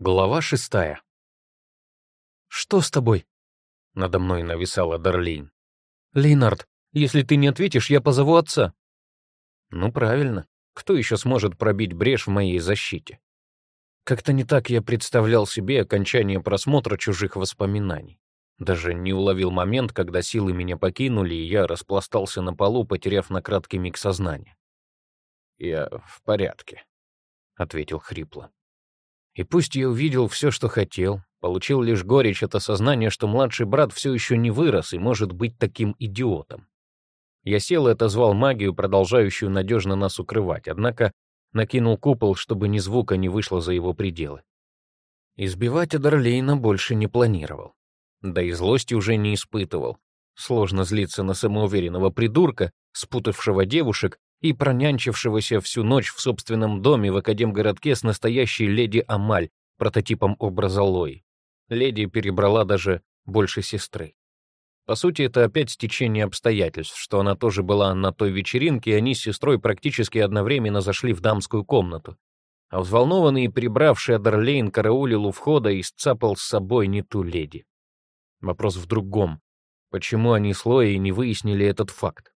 Глава шестая. «Что с тобой?» — надо мной нависала Дарлейн. «Лейнард, если ты не ответишь, я позову отца». «Ну, правильно. Кто еще сможет пробить брешь в моей защите?» Как-то не так я представлял себе окончание просмотра чужих воспоминаний. Даже не уловил момент, когда силы меня покинули, и я распластался на полу, потеряв на краткий миг сознание. «Я в порядке», — ответил хрипло. И пусть я увидел все, что хотел, получил лишь горечь от осознания, что младший брат все еще не вырос и может быть таким идиотом. Я сел и отозвал магию, продолжающую надежно нас укрывать, однако накинул купол, чтобы ни звука не вышло за его пределы. Избивать Адерлейна больше не планировал. Да и злости уже не испытывал. Сложно злиться на самоуверенного придурка, спутавшего девушек и пронянчившегося всю ночь в собственном доме в Академгородке с настоящей леди Амаль, прототипом образа Лои. Леди перебрала даже больше сестры. По сути, это опять стечение обстоятельств, что она тоже была на той вечеринке, и они с сестрой практически одновременно зашли в дамскую комнату. А взволнованный и прибравший Адерлейн караулил у входа и сцапал с собой не ту леди. Вопрос в другом. Почему они с Лоей не выяснили этот факт?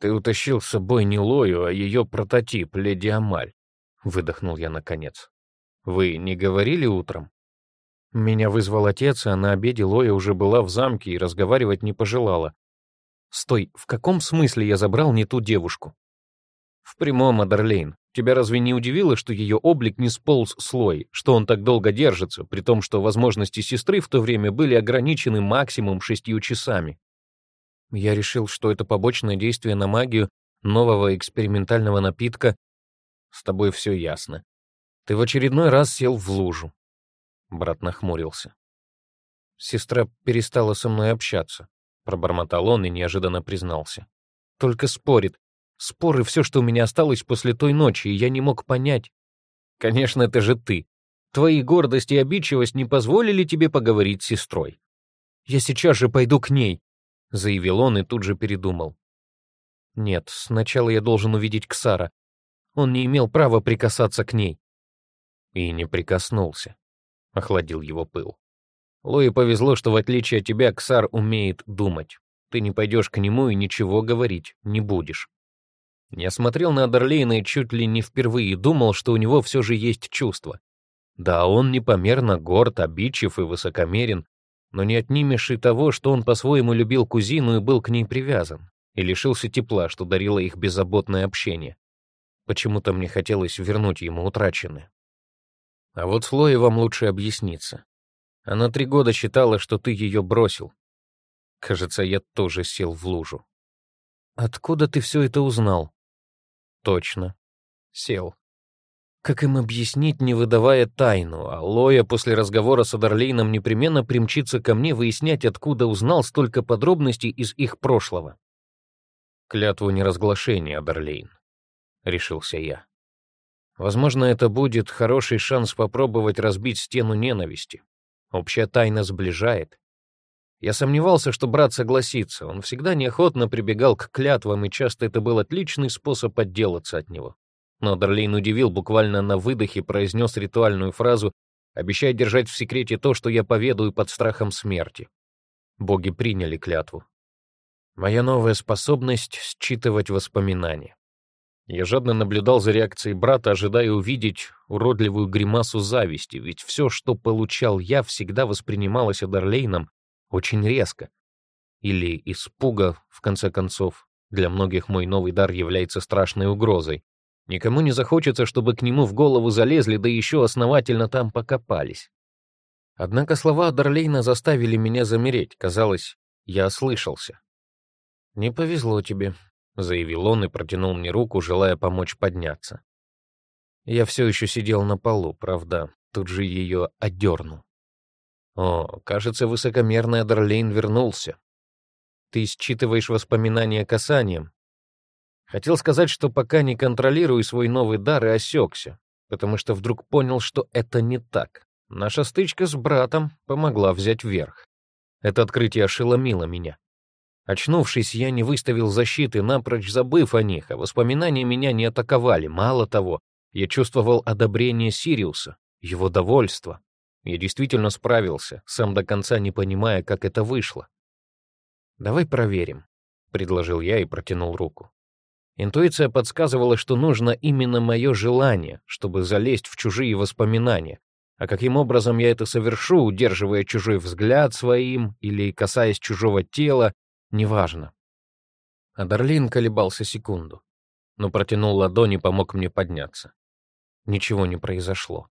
«Ты утащил с собой не Лою, а ее прототип, леди Амаль», — выдохнул я наконец. «Вы не говорили утром?» Меня вызвал отец, а на обеде Лоя уже была в замке и разговаривать не пожелала. «Стой, в каком смысле я забрал не ту девушку?» «В прямом, Адерлейн. Тебя разве не удивило, что ее облик не сполз слой, что он так долго держится, при том, что возможности сестры в то время были ограничены максимум шестью часами?» Я решил, что это побочное действие на магию нового экспериментального напитка. С тобой все ясно. Ты в очередной раз сел в лужу. Брат нахмурился. Сестра перестала со мной общаться. Пробормотал он и неожиданно признался. Только спорит. Споры — все, что у меня осталось после той ночи, и я не мог понять. Конечно, это же ты. Твои гордость и обидчивость не позволили тебе поговорить с сестрой. Я сейчас же пойду к ней. — заявил он и тут же передумал. «Нет, сначала я должен увидеть Ксара. Он не имел права прикасаться к ней». И не прикоснулся. Охладил его пыл. Лои повезло, что в отличие от тебя Ксар умеет думать. Ты не пойдешь к нему и ничего говорить не будешь. Я смотрел на Адерлейна и чуть ли не впервые думал, что у него все же есть чувства. Да, он непомерно горд, обидчив и высокомерен, но не отнимешь и того, что он по-своему любил кузину и был к ней привязан, и лишился тепла, что дарило их беззаботное общение. Почему-то мне хотелось вернуть ему утраченное. А вот с Лоей вам лучше объясниться. Она три года считала, что ты ее бросил. Кажется, я тоже сел в лужу. Откуда ты все это узнал? Точно. Сел. Как им объяснить, не выдавая тайну, а Лоя после разговора с Адерлейном непременно примчится ко мне выяснять, откуда узнал столько подробностей из их прошлого? Клятву неразглашения, Адерлейн, — решился я. Возможно, это будет хороший шанс попробовать разбить стену ненависти. Общая тайна сближает. Я сомневался, что брат согласится. Он всегда неохотно прибегал к клятвам, и часто это был отличный способ отделаться от него. Но Дарлейн удивил, буквально на выдохе произнес ритуальную фразу, обещая держать в секрете то, что я поведаю под страхом смерти. Боги приняли клятву. Моя новая способность — считывать воспоминания. Я жадно наблюдал за реакцией брата, ожидая увидеть уродливую гримасу зависти, ведь все, что получал я, всегда воспринималось Адерлейном очень резко. Или испуга, в конце концов. Для многих мой новый дар является страшной угрозой. Никому не захочется, чтобы к нему в голову залезли, да еще основательно там покопались. Однако слова Дарлейна заставили меня замереть. Казалось, я ослышался. «Не повезло тебе», — заявил он и протянул мне руку, желая помочь подняться. Я все еще сидел на полу, правда, тут же ее отдернул. О, кажется, высокомерный Дарлейн вернулся. Ты считываешь воспоминания касанием, Хотел сказать, что пока не контролирую свой новый дар и осекся, потому что вдруг понял, что это не так. Наша стычка с братом помогла взять верх. Это открытие ошеломило меня. Очнувшись, я не выставил защиты, напрочь забыв о них, а воспоминания меня не атаковали. Мало того, я чувствовал одобрение Сириуса, его довольство. Я действительно справился, сам до конца не понимая, как это вышло. «Давай проверим», — предложил я и протянул руку. Интуиция подсказывала, что нужно именно мое желание, чтобы залезть в чужие воспоминания. А каким образом я это совершу, удерживая чужой взгляд своим или касаясь чужого тела, неважно. Адерлин колебался секунду, но протянул ладонь и помог мне подняться. Ничего не произошло.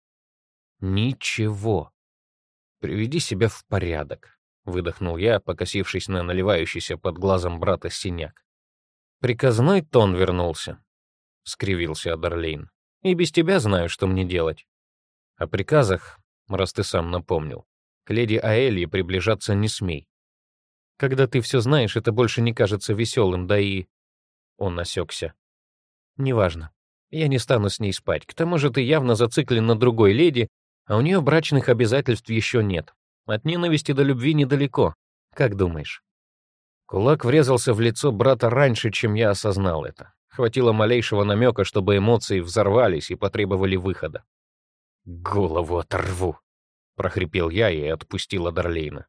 Ничего. Приведи себя в порядок, выдохнул я, покосившись на наливающийся под глазом брата синяк. Приказной тон вернулся, скривился Адерлейн. И без тебя знаю, что мне делать. О приказах, раз ты сам напомнил, к леди Аэлье приближаться не смей. Когда ты все знаешь, это больше не кажется веселым, да и... Он насекся. Неважно. Я не стану с ней спать. К тому же ты явно зациклен на другой леди, а у нее брачных обязательств еще нет. От ненависти до любви недалеко. Как думаешь? Кулак врезался в лицо брата раньше, чем я осознал это. Хватило малейшего намека, чтобы эмоции взорвались и потребовали выхода. «Голову оторву!» — прохрипел я и отпустил Адерлейна.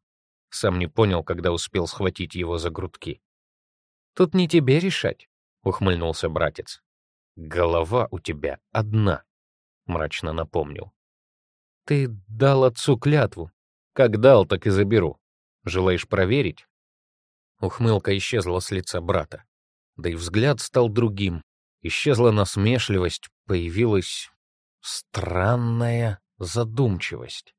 Сам не понял, когда успел схватить его за грудки. «Тут не тебе решать», — ухмыльнулся братец. «Голова у тебя одна», — мрачно напомнил. «Ты дал отцу клятву. Как дал, так и заберу. Желаешь проверить?» Ухмылка исчезла с лица брата. Да и взгляд стал другим. Исчезла насмешливость, появилась странная задумчивость.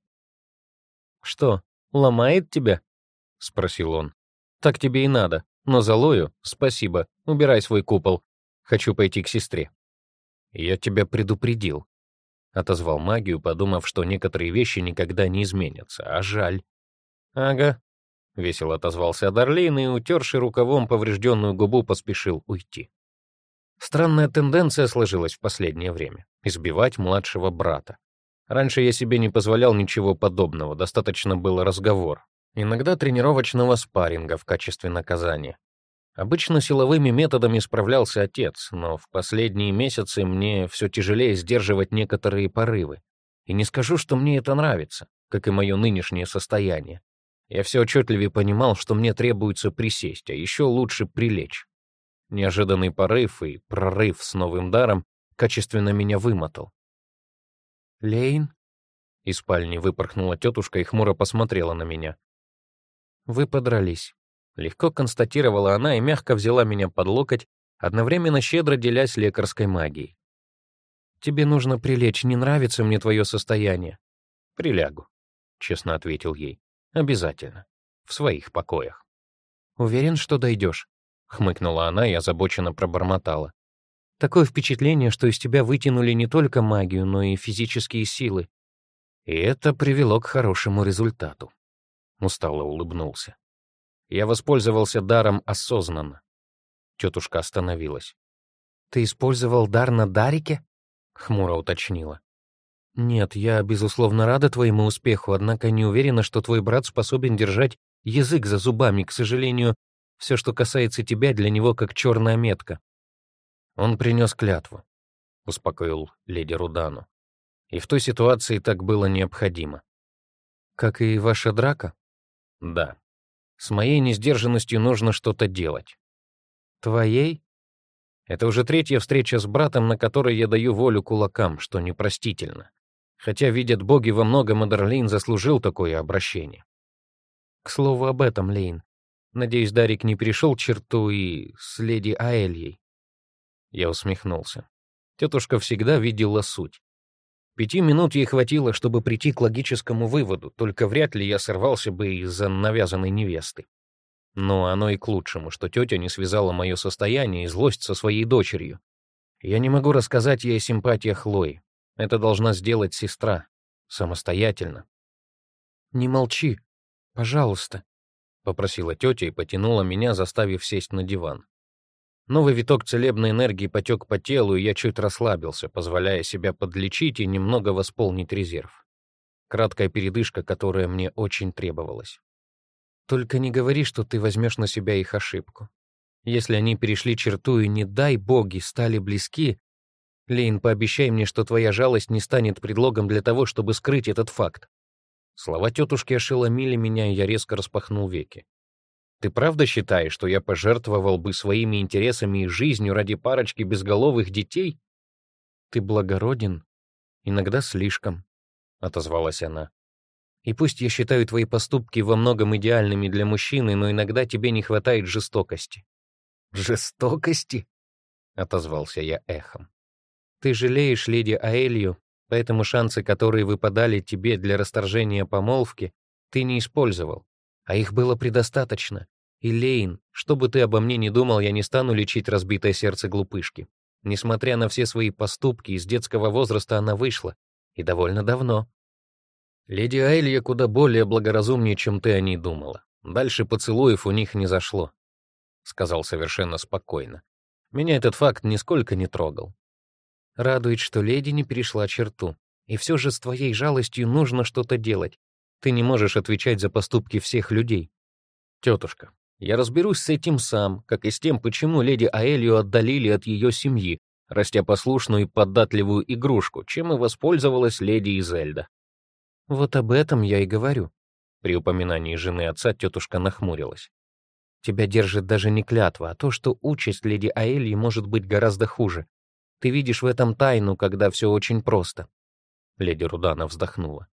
«Что, ломает тебя?» — спросил он. «Так тебе и надо. Но залою спасибо. Убирай свой купол. Хочу пойти к сестре». «Я тебя предупредил», — отозвал магию, подумав, что некоторые вещи никогда не изменятся, а жаль. «Ага, — весело отозвался Адарлейн и, утерший рукавом поврежденную губу, поспешил уйти. Странная тенденция сложилась в последнее время — избивать младшего брата. Раньше я себе не позволял ничего подобного, достаточно было разговор. Иногда тренировочного спарринга в качестве наказания. Обычно силовыми методами справлялся отец, но в последние месяцы мне все тяжелее сдерживать некоторые порывы. И не скажу, что мне это нравится, как и мое нынешнее состояние. Я все отчетливее понимал, что мне требуется присесть, а еще лучше прилечь. Неожиданный порыв и прорыв с новым даром качественно меня вымотал. «Лейн?» — из спальни выпорхнула тетушка и хмуро посмотрела на меня. «Вы подрались», — легко констатировала она и мягко взяла меня под локоть, одновременно щедро делясь лекарской магией. «Тебе нужно прилечь, не нравится мне твое состояние». «Прилягу», — честно ответил ей. Обязательно. В своих покоях. «Уверен, что дойдешь?» — хмыкнула она и озабоченно пробормотала. «Такое впечатление, что из тебя вытянули не только магию, но и физические силы. И это привело к хорошему результату». Устало улыбнулся. Я воспользовался даром осознанно. Тетушка остановилась. «Ты использовал дар на Дарике?» — хмуро уточнила. «Нет, я, безусловно, рада твоему успеху, однако не уверена, что твой брат способен держать язык за зубами. К сожалению, все, что касается тебя, для него как черная метка». «Он принес клятву», — успокоил леди Рудану. «И в той ситуации так было необходимо». «Как и ваша драка?» «Да. С моей несдержанностью нужно что-то делать». «Твоей?» Это уже третья встреча с братом, на которой я даю волю кулакам, что непростительно. Хотя, видят боги, во многом Эдерлейн заслужил такое обращение. К слову об этом, Лейн. Надеюсь, Дарик не перешел черту и с леди Аэльей. Я усмехнулся. Тетушка всегда видела суть. Пяти минут ей хватило, чтобы прийти к логическому выводу, только вряд ли я сорвался бы из-за навязанной невесты. Но оно и к лучшему, что тетя не связала мое состояние и злость со своей дочерью. Я не могу рассказать ей о симпатиях Хлои, это должна сделать сестра. Самостоятельно. «Не молчи, пожалуйста», — попросила тетя и потянула меня, заставив сесть на диван. Новый виток целебной энергии потек по телу, и я чуть расслабился, позволяя себя подлечить и немного восполнить резерв. Краткая передышка, которая мне очень требовалась. «Только не говори, что ты возьмешь на себя их ошибку. Если они перешли черту и, не дай боги, стали близки, Лейн, пообещай мне, что твоя жалость не станет предлогом для того, чтобы скрыть этот факт. Слова тетушки ошеломили меня, и я резко распахнул веки. Ты правда считаешь, что я пожертвовал бы своими интересами и жизнью ради парочки безголовых детей? Ты благороден, иногда слишком, отозвалась она. И пусть я считаю твои поступки во многом идеальными для мужчины, но иногда тебе не хватает жестокости. Жестокости? отозвался я эхом. Ты жалеешь леди Аэлью, поэтому шансы, которые выпадали тебе для расторжения помолвки, ты не использовал, а их было предостаточно. И Лейн, что бы ты обо мне ни думал, я не стану лечить разбитое сердце глупышки. Несмотря на все свои поступки, из детского возраста она вышла, и довольно давно. Леди Айлья куда более благоразумнее, чем ты о ней думала. Дальше поцелуев у них не зашло, — сказал совершенно спокойно. Меня этот факт нисколько не трогал. Радует, что леди не перешла черту. И все же с твоей жалостью нужно что-то делать. Ты не можешь отвечать за поступки всех людей. Тетушка, я разберусь с этим сам, как и с тем, почему леди Аэлью отдалили от ее семьи, растя послушную и податливую игрушку, чем и воспользовалась леди Изельда. Вот об этом я и говорю. При упоминании жены отца тетушка нахмурилась. Тебя держит даже не клятва, а то, что участь леди Аэльи может быть гораздо хуже. Ты видишь в этом тайну, когда все очень просто. Леди Рудана вздохнула.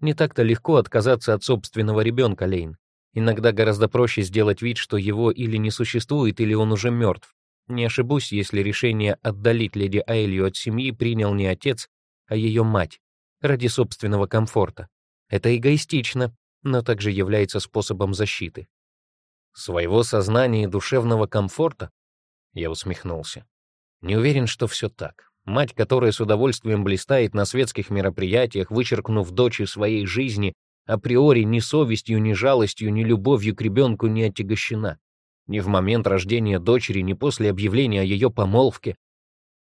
Не так-то легко отказаться от собственного ребенка, Лейн. Иногда гораздо проще сделать вид, что его или не существует, или он уже мертв. Не ошибусь, если решение отдалить леди Аэлью от семьи принял не отец, а ее мать, ради собственного комфорта. Это эгоистично, но также является способом защиты. Своего сознания и душевного комфорта? Я усмехнулся. Не уверен, что все так. Мать, которая с удовольствием блистает на светских мероприятиях, вычеркнув дочь из своей жизни, априори ни совестью, ни жалостью, ни любовью к ребенку не отягощена. Ни в момент рождения дочери, ни после объявления о ее помолвке.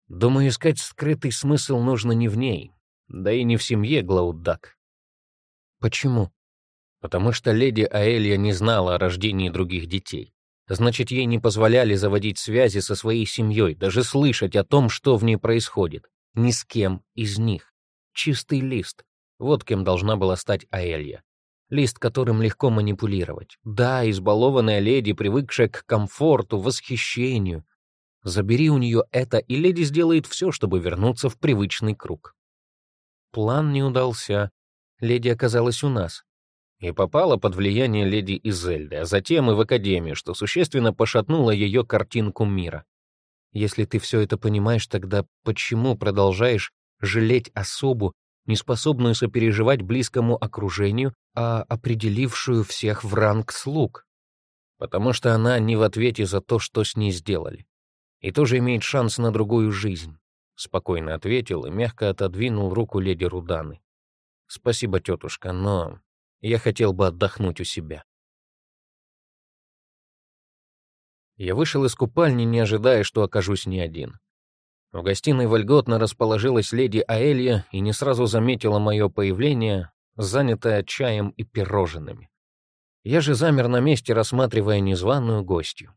Думаю, искать скрытый смысл нужно не в ней, да и не в семье Глауддак. Почему? Потому что леди Аэлья не знала о рождении других детей. Значит, ей не позволяли заводить связи со своей семьей, даже слышать о том, что в ней происходит. Ни с кем из них. Чистый лист. Вот кем должна была стать Аэлья. Лист, которым легко манипулировать. Да, избалованная леди, привыкшая к комфорту, восхищению. Забери у нее это, и леди сделает все, чтобы вернуться в привычный круг. План не удался. Леди оказалась у нас. И попала под влияние леди Изельды, а затем и в Академию, что существенно пошатнуло ее картинку мира. Если ты все это понимаешь, тогда почему продолжаешь жалеть особу, неспособную сопереживать близкому окружению, а определившую всех в ранг слуг. Потому что она не в ответе за то, что с ней сделали. И тоже имеет шанс на другую жизнь. Спокойно ответил и мягко отодвинул руку леди Руданы. Спасибо, тетушка, но я хотел бы отдохнуть у себя. Я вышел из купальни, не ожидая, что окажусь не один. В гостиной вольготно расположилась леди Аэлья и не сразу заметила мое появление, занятая чаем и пирожными. Я же замер на месте, рассматривая незваную гостью.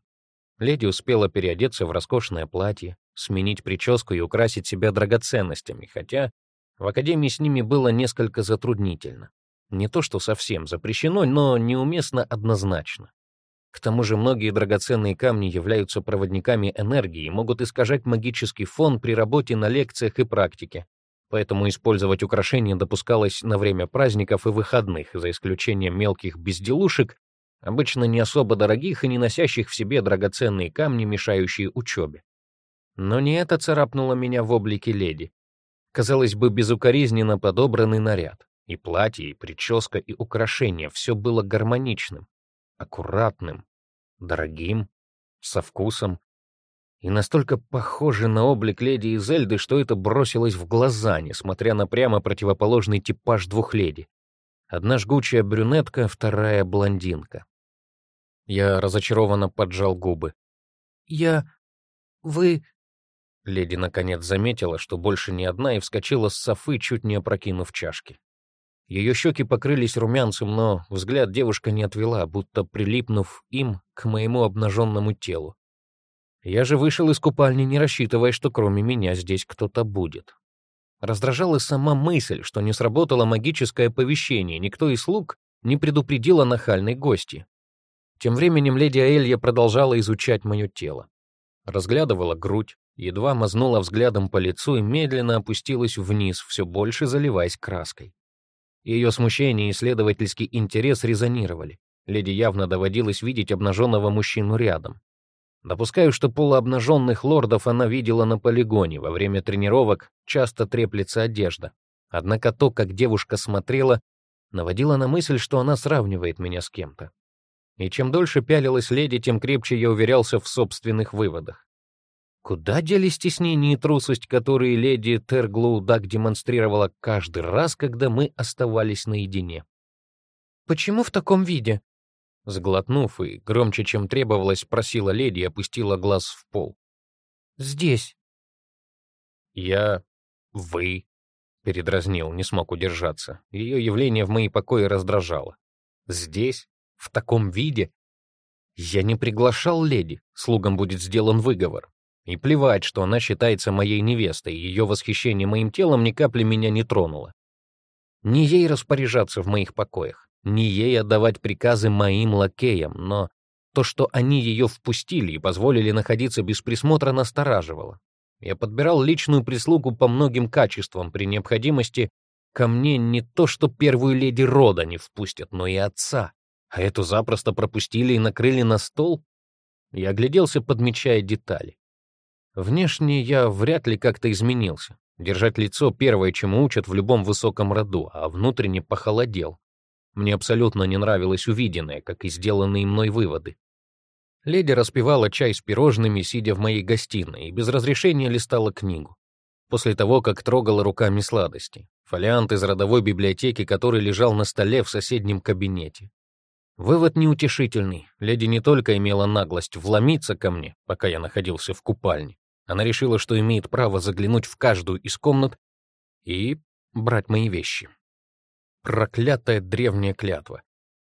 Леди успела переодеться в роскошное платье, сменить прическу и украсить себя драгоценностями, хотя в академии с ними было несколько затруднительно. Не то что совсем запрещено, но неуместно однозначно. К тому же многие драгоценные камни являются проводниками энергии и могут искажать магический фон при работе на лекциях и практике. Поэтому использовать украшения допускалось на время праздников и выходных, за исключением мелких безделушек, обычно не особо дорогих и не носящих в себе драгоценные камни, мешающие учебе. Но не это царапнуло меня в облике леди. Казалось бы, безукоризненно подобранный наряд. И платье, и прическа, и украшения — все было гармоничным аккуратным, дорогим, со вкусом, и настолько похоже на облик леди Изельды, что это бросилось в глаза, несмотря на прямо противоположный типаж двух леди. Одна жгучая брюнетка, вторая блондинка. Я разочарованно поджал губы. «Я... вы...» Леди наконец заметила, что больше не одна, и вскочила с софы, чуть не опрокинув чашки. Ее щеки покрылись румянцем, но взгляд девушка не отвела, будто прилипнув им к моему обнаженному телу. Я же вышел из купальни, не рассчитывая, что кроме меня здесь кто-то будет. Раздражала сама мысль, что не сработало магическое оповещение, никто из слуг не предупредил о нахальной гости. Тем временем леди Аэлья продолжала изучать мое тело. Разглядывала грудь, едва мазнула взглядом по лицу и медленно опустилась вниз, все больше заливаясь краской. Ее смущение и исследовательский интерес резонировали. Леди явно доводилось видеть обнаженного мужчину рядом. Допускаю, что полуобнаженных лордов она видела на полигоне, во время тренировок часто треплется одежда. Однако то, как девушка смотрела, наводило на мысль, что она сравнивает меня с кем-то. И чем дольше пялилась леди, тем крепче я уверялся в собственных выводах. Куда делись стеснение и трусость, которые леди Терглоудак демонстрировала каждый раз, когда мы оставались наедине? «Почему в таком виде?» Сглотнув и громче, чем требовалось, просила леди и опустила глаз в пол. «Здесь». «Я... вы...» — передразнил, не смог удержаться. Ее явление в мои покои раздражало. «Здесь? В таком виде?» «Я не приглашал леди, слугам будет сделан выговор. И плевать, что она считается моей невестой, ее восхищение моим телом ни капли меня не тронуло. Не ей распоряжаться в моих покоях не ей отдавать приказы моим лакеям, но то, что они ее впустили и позволили находиться без присмотра, настораживало. Я подбирал личную прислугу по многим качествам, при необходимости ко мне не то, что первую леди рода не впустят, но и отца. А эту запросто пропустили и накрыли на стол. Я огляделся, подмечая детали. Внешне я вряд ли как-то изменился. Держать лицо — первое, чему учат в любом высоком роду, а внутренне похолодел. Мне абсолютно не нравилось увиденное, как и сделанные мной выводы. Леди распивала чай с пирожными, сидя в моей гостиной, и без разрешения листала книгу. После того, как трогала руками сладости, фолиант из родовой библиотеки, который лежал на столе в соседнем кабинете. Вывод неутешительный. Леди не только имела наглость вломиться ко мне, пока я находился в купальне. Она решила, что имеет право заглянуть в каждую из комнат и брать мои вещи проклятая древняя клятва,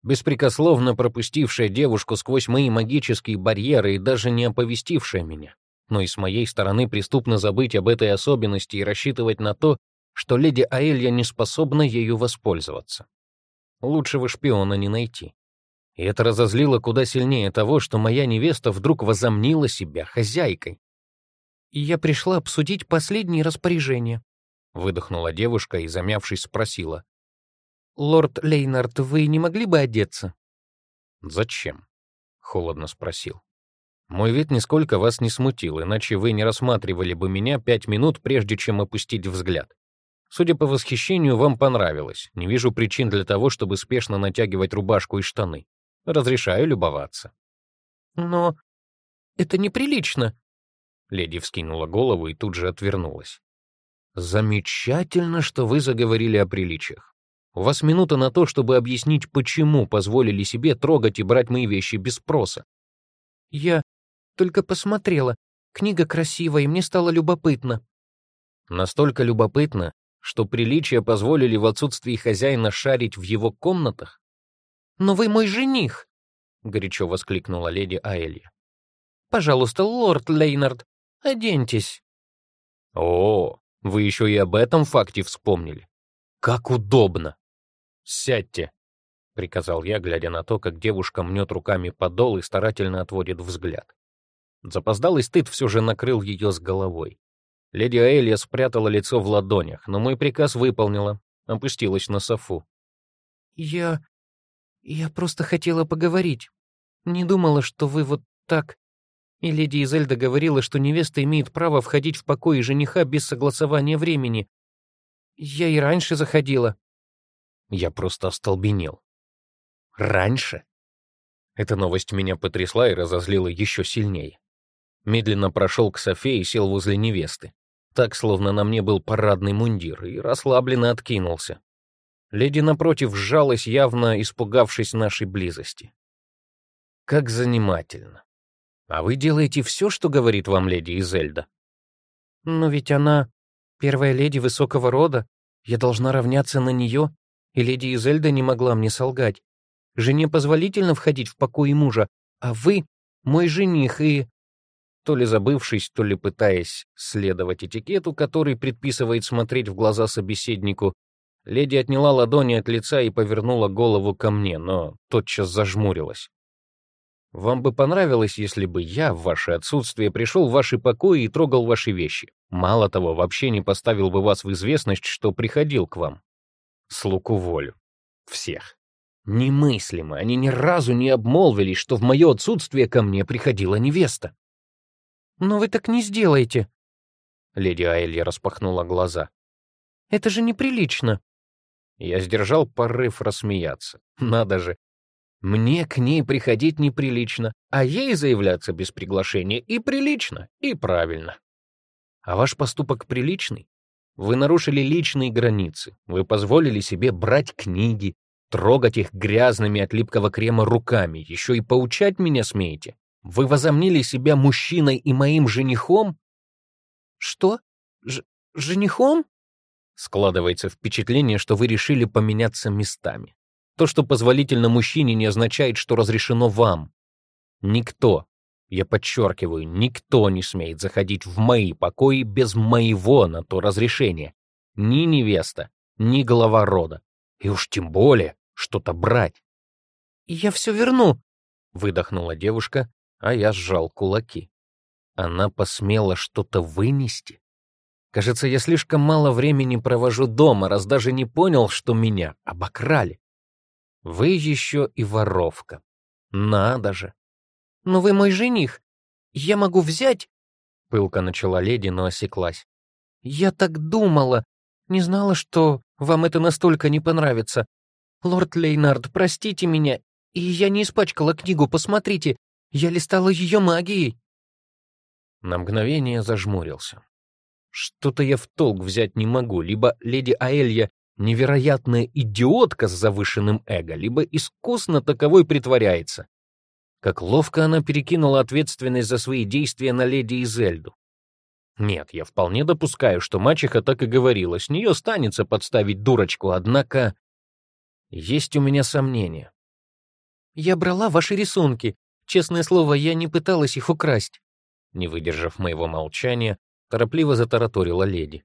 беспрекословно пропустившая девушку сквозь мои магические барьеры и даже не оповестившая меня. Но и с моей стороны преступно забыть об этой особенности и рассчитывать на то, что леди Аэлья не способна ею воспользоваться. Лучшего шпиона не найти. И это разозлило куда сильнее того, что моя невеста вдруг возомнила себя хозяйкой. «И я пришла обсудить последние распоряжения», — выдохнула девушка и, замявшись, спросила. «Лорд Лейнард, вы не могли бы одеться?» «Зачем?» — холодно спросил. «Мой вид нисколько вас не смутил, иначе вы не рассматривали бы меня пять минут, прежде чем опустить взгляд. Судя по восхищению, вам понравилось. Не вижу причин для того, чтобы спешно натягивать рубашку и штаны. Разрешаю любоваться». «Но это неприлично!» Леди вскинула голову и тут же отвернулась. «Замечательно, что вы заговорили о приличиях. У вас минута на то, чтобы объяснить, почему позволили себе трогать и брать мои вещи без спроса. Я только посмотрела. Книга красивая, и мне стало любопытно. Настолько любопытно, что приличия позволили в отсутствии хозяина шарить в его комнатах? «Но вы мой жених!» — горячо воскликнула леди Аэлья. «Пожалуйста, лорд Лейнард, оденьтесь». «О, вы еще и об этом факте вспомнили. Как удобно!» «Сядьте», — приказал я, глядя на то, как девушка мнет руками подол и старательно отводит взгляд. Запоздалый стыд все же накрыл ее с головой. Леди Аэлья спрятала лицо в ладонях, но мой приказ выполнила, опустилась на софу. «Я... я просто хотела поговорить. Не думала, что вы вот так...» И леди Изельда говорила, что невеста имеет право входить в покои жениха без согласования времени. Я и раньше заходила. Я просто остолбенел. Раньше? Эта новость меня потрясла и разозлила еще сильнее. Медленно прошел к Софе и сел возле невесты. Так, словно на мне был парадный мундир, и расслабленно откинулся. Леди напротив сжалась, явно испугавшись нашей близости. Как занимательно. А вы делаете все, что говорит вам леди Изельда? Но ведь она первая леди высокого рода. Я должна равняться на нее и леди Изельда не могла мне солгать. Жене позволительно входить в покой мужа, а вы — мой жених, и...» То ли забывшись, то ли пытаясь следовать этикету, который предписывает смотреть в глаза собеседнику, леди отняла ладони от лица и повернула голову ко мне, но тотчас зажмурилась. Вам бы понравилось, если бы я в ваше отсутствие пришел в ваши покои и трогал ваши вещи. Мало того, вообще не поставил бы вас в известность, что приходил к вам. Слуг уволю. Всех. Немыслимо, они ни разу не обмолвились, что в мое отсутствие ко мне приходила невеста. «Но вы так не сделаете», — леди Аэлья распахнула глаза. «Это же неприлично». Я сдержал порыв рассмеяться. Надо же, мне к ней приходить неприлично, а ей заявляться без приглашения и прилично, и правильно. А ваш поступок приличный? Вы нарушили личные границы. Вы позволили себе брать книги, трогать их грязными от липкого крема руками, еще и поучать меня смеете. Вы возомнили себя мужчиной и моим женихом? Что? Ж женихом? Складывается впечатление, что вы решили поменяться местами. То, что позволительно мужчине, не означает, что разрешено вам. Никто, я подчеркиваю, никто не смеет заходить в мои покои без моего на то разрешения. Ни невеста, ни глава рода. И уж тем более что-то брать. «Я все верну», — выдохнула девушка, а я сжал кулаки. Она посмела что-то вынести? Кажется, я слишком мало времени провожу дома, раз даже не понял, что меня обокрали. Вы еще и воровка. Надо же. Но вы мой жених. Я могу взять... Пылка начала леди, но осеклась. Я так думала. Не знала, что вам это настолько не понравится. Лорд Лейнард, простите меня. И я не испачкала книгу, посмотрите. Я листала ее магией. На мгновение зажмурился. Что-то я в толк взять не могу. Либо леди Аэлья невероятная идиотка с завышенным эго, либо искусно таковой притворяется. Как ловко она перекинула ответственность за свои действия на леди Изельду. Нет, я вполне допускаю, что мачеха так и говорила, с нее станется подставить дурочку, однако есть у меня сомнения. «Я брала ваши рисунки. Честное слово, я не пыталась их украсть». Не выдержав моего молчания, торопливо затараторила леди.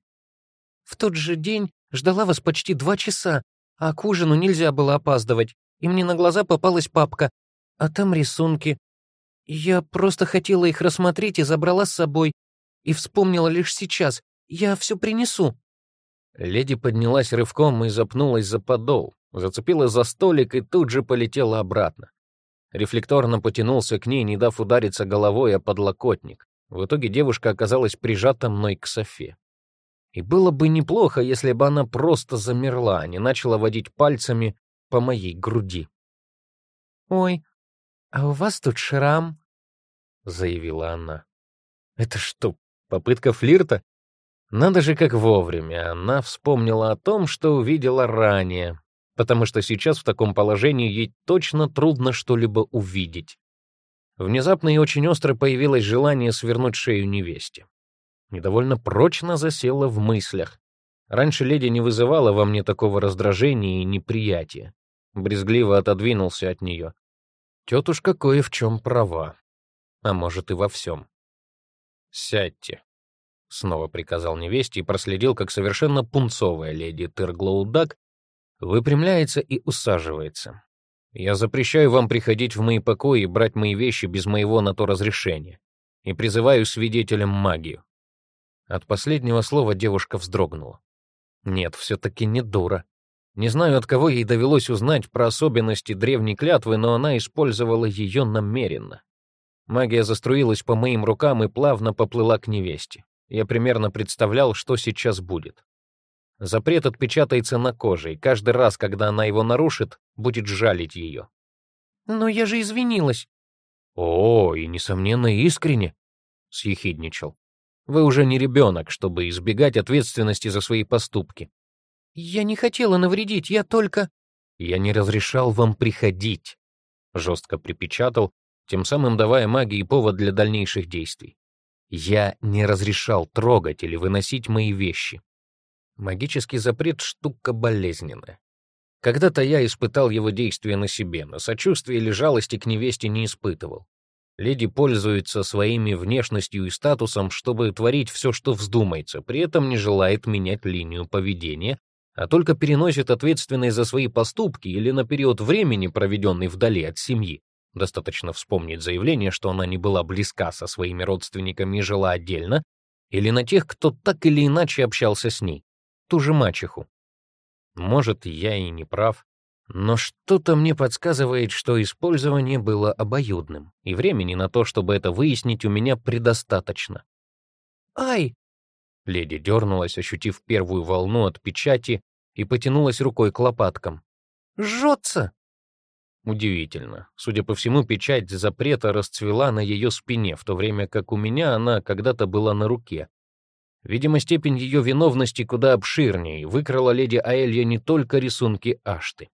«В тот же день Ждала вас почти два часа, а к ужину нельзя было опаздывать, и мне на глаза попалась папка, а там рисунки. Я просто хотела их рассмотреть и забрала с собой, и вспомнила лишь сейчас. Я все принесу». Леди поднялась рывком и запнулась за подол, зацепила за столик и тут же полетела обратно. Рефлекторно потянулся к ней, не дав удариться головой о подлокотник. В итоге девушка оказалась прижата мной к Софе. И было бы неплохо, если бы она просто замерла, а не начала водить пальцами по моей груди. «Ой, а у вас тут шрам», — заявила она. «Это что, попытка флирта?» Надо же, как вовремя она вспомнила о том, что увидела ранее, потому что сейчас в таком положении ей точно трудно что-либо увидеть. Внезапно и очень остро появилось желание свернуть шею невесте недовольно прочно засела в мыслях. Раньше леди не вызывала во мне такого раздражения и неприятия. Брезгливо отодвинулся от нее. Тетушка кое в чем права. А может и во всем. «Сядьте», — снова приказал невесте и проследил, как совершенно пунцовая леди Терглоудак выпрямляется и усаживается. «Я запрещаю вам приходить в мои покои и брать мои вещи без моего на то разрешения, и призываю свидетелем магию. От последнего слова девушка вздрогнула. Нет, все-таки не дура. Не знаю, от кого ей довелось узнать про особенности древней клятвы, но она использовала ее намеренно. Магия заструилась по моим рукам и плавно поплыла к невесте. Я примерно представлял, что сейчас будет. Запрет отпечатается на коже, и каждый раз, когда она его нарушит, будет жалить ее. «Но я же извинилась». «О, и, несомненно, искренне», — съехидничал. Вы уже не ребенок, чтобы избегать ответственности за свои поступки. Я не хотела навредить, я только... Я не разрешал вам приходить, жестко припечатал, тем самым давая магии повод для дальнейших действий. Я не разрешал трогать или выносить мои вещи. Магический запрет — штука болезненная. Когда-то я испытал его действие на себе, но сочувствия или жалости к невесте не испытывал. Леди пользуется своими внешностью и статусом, чтобы творить все, что вздумается, при этом не желает менять линию поведения, а только переносит ответственность за свои поступки или на период времени, проведенный вдали от семьи. Достаточно вспомнить заявление, что она не была близка со своими родственниками и жила отдельно, или на тех, кто так или иначе общался с ней, ту же мачеху. Может, я и не прав, но что-то мне подсказывает, что использование было обоюдным, и времени на то, чтобы это выяснить, у меня предостаточно. «Ай!» Леди дернулась, ощутив первую волну от печати, и потянулась рукой к лопаткам. «Жжется!» Удивительно. Судя по всему, печать запрета расцвела на ее спине, в то время как у меня она когда-то была на руке. Видимо, степень ее виновности куда обширнее, выкрала леди Аэлья не только рисунки Ашты.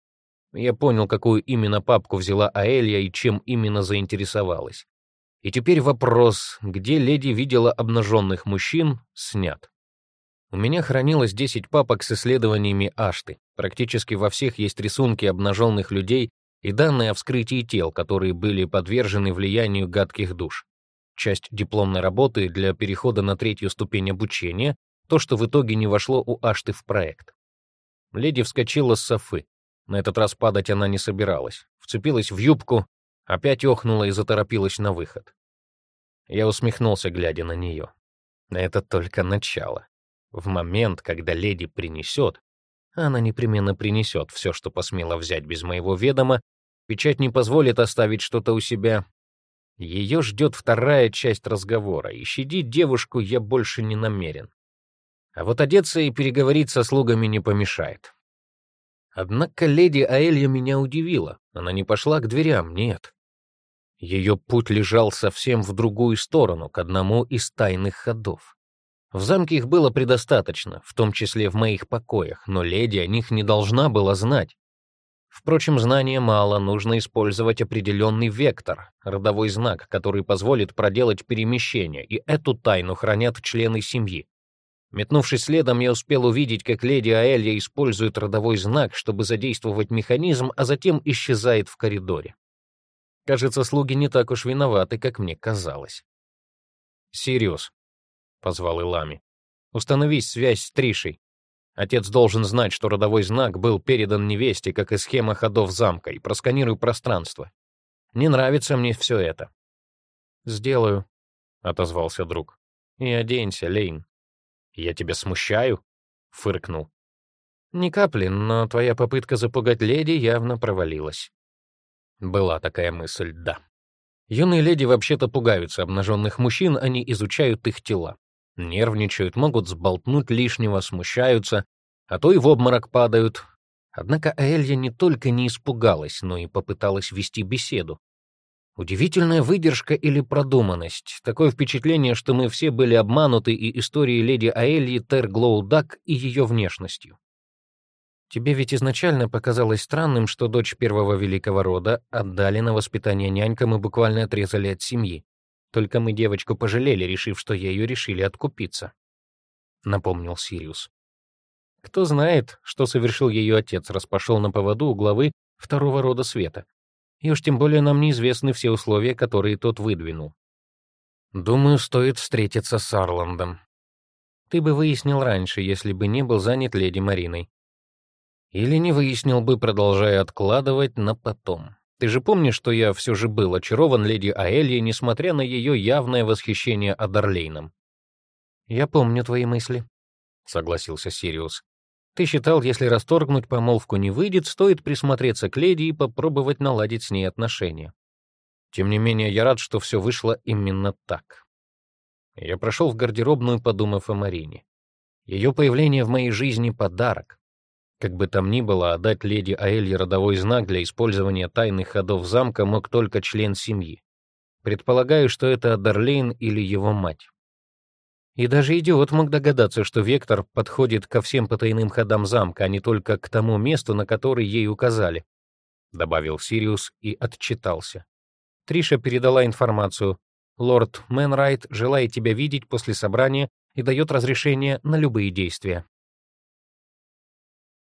Я понял, какую именно папку взяла Аэлья и чем именно заинтересовалась. И теперь вопрос, где леди видела обнаженных мужчин, снят. У меня хранилось 10 папок с исследованиями Ашты. Практически во всех есть рисунки обнаженных людей и данные о вскрытии тел, которые были подвержены влиянию гадких душ. Часть дипломной работы для перехода на третью ступень обучения, то, что в итоге не вошло у Ашты в проект. Леди вскочила с софы. На этот раз падать она не собиралась. Вцепилась в юбку, опять охнула и заторопилась на выход. Я усмехнулся, глядя на нее. Это только начало. В момент, когда леди принесет, она непременно принесет все, что посмела взять без моего ведома, печать не позволит оставить что-то у себя. Ее ждет вторая часть разговора, и щадить девушку я больше не намерен. А вот одеться и переговорить со слугами не помешает. Однако леди Аэлья меня удивила. Она не пошла к дверям, нет. Ее путь лежал совсем в другую сторону, к одному из тайных ходов. В замке их было предостаточно, в том числе в моих покоях, но леди о них не должна была знать. Впрочем, знания мало, нужно использовать определенный вектор, родовой знак, который позволит проделать перемещение, и эту тайну хранят члены семьи. Метнувшись следом, я успел увидеть, как леди Аэлья использует родовой знак, чтобы задействовать механизм, а затем исчезает в коридоре. Кажется, слуги не так уж виноваты, как мне казалось. «Сириус», — позвал Илами, — «установи связь с Тришей. Отец должен знать, что родовой знак был передан невесте, как и схема ходов замка, и просканируй пространство. Не нравится мне все это». «Сделаю», — отозвался друг. «И оденься, Лейн». «Я тебя смущаю?» — фыркнул. «Ни капли, но твоя попытка запугать леди явно провалилась». Была такая мысль, да. Юные леди вообще-то пугаются обнаженных мужчин, они изучают их тела. Нервничают, могут сболтнуть лишнего, смущаются, а то и в обморок падают. Однако Элья не только не испугалась, но и попыталась вести беседу. Удивительная выдержка или продуманность. Такое впечатление, что мы все были обмануты и историей леди Аэльи Терглоудак и ее внешностью. Тебе ведь изначально показалось странным, что дочь первого великого рода отдали на воспитание нянькам и буквально отрезали от семьи. Только мы девочку пожалели, решив, что ею решили откупиться. Напомнил Сириус. Кто знает, что совершил ее отец, раз пошел на поводу у главы второго рода света и уж тем более нам неизвестны все условия, которые тот выдвинул. Думаю, стоит встретиться с Арландом. Ты бы выяснил раньше, если бы не был занят леди Мариной. Или не выяснил бы, продолжая откладывать на потом. Ты же помнишь, что я все же был очарован леди Аэльей, несмотря на ее явное восхищение Адарлейном? «Я помню твои мысли», — согласился Сириус. Ты считал, если расторгнуть помолвку не выйдет, стоит присмотреться к леди и попробовать наладить с ней отношения. Тем не менее, я рад, что все вышло именно так. Я прошел в гардеробную, подумав о Марине. Ее появление в моей жизни — подарок. Как бы там ни было, отдать леди Аэлье родовой знак для использования тайных ходов замка мог только член семьи. Предполагаю, что это Адерлейн или его мать. И даже идиот мог догадаться, что Вектор подходит ко всем потайным ходам замка, а не только к тому месту, на который ей указали, — добавил Сириус и отчитался. Триша передала информацию. Лорд Мэнрайт желает тебя видеть после собрания и дает разрешение на любые действия.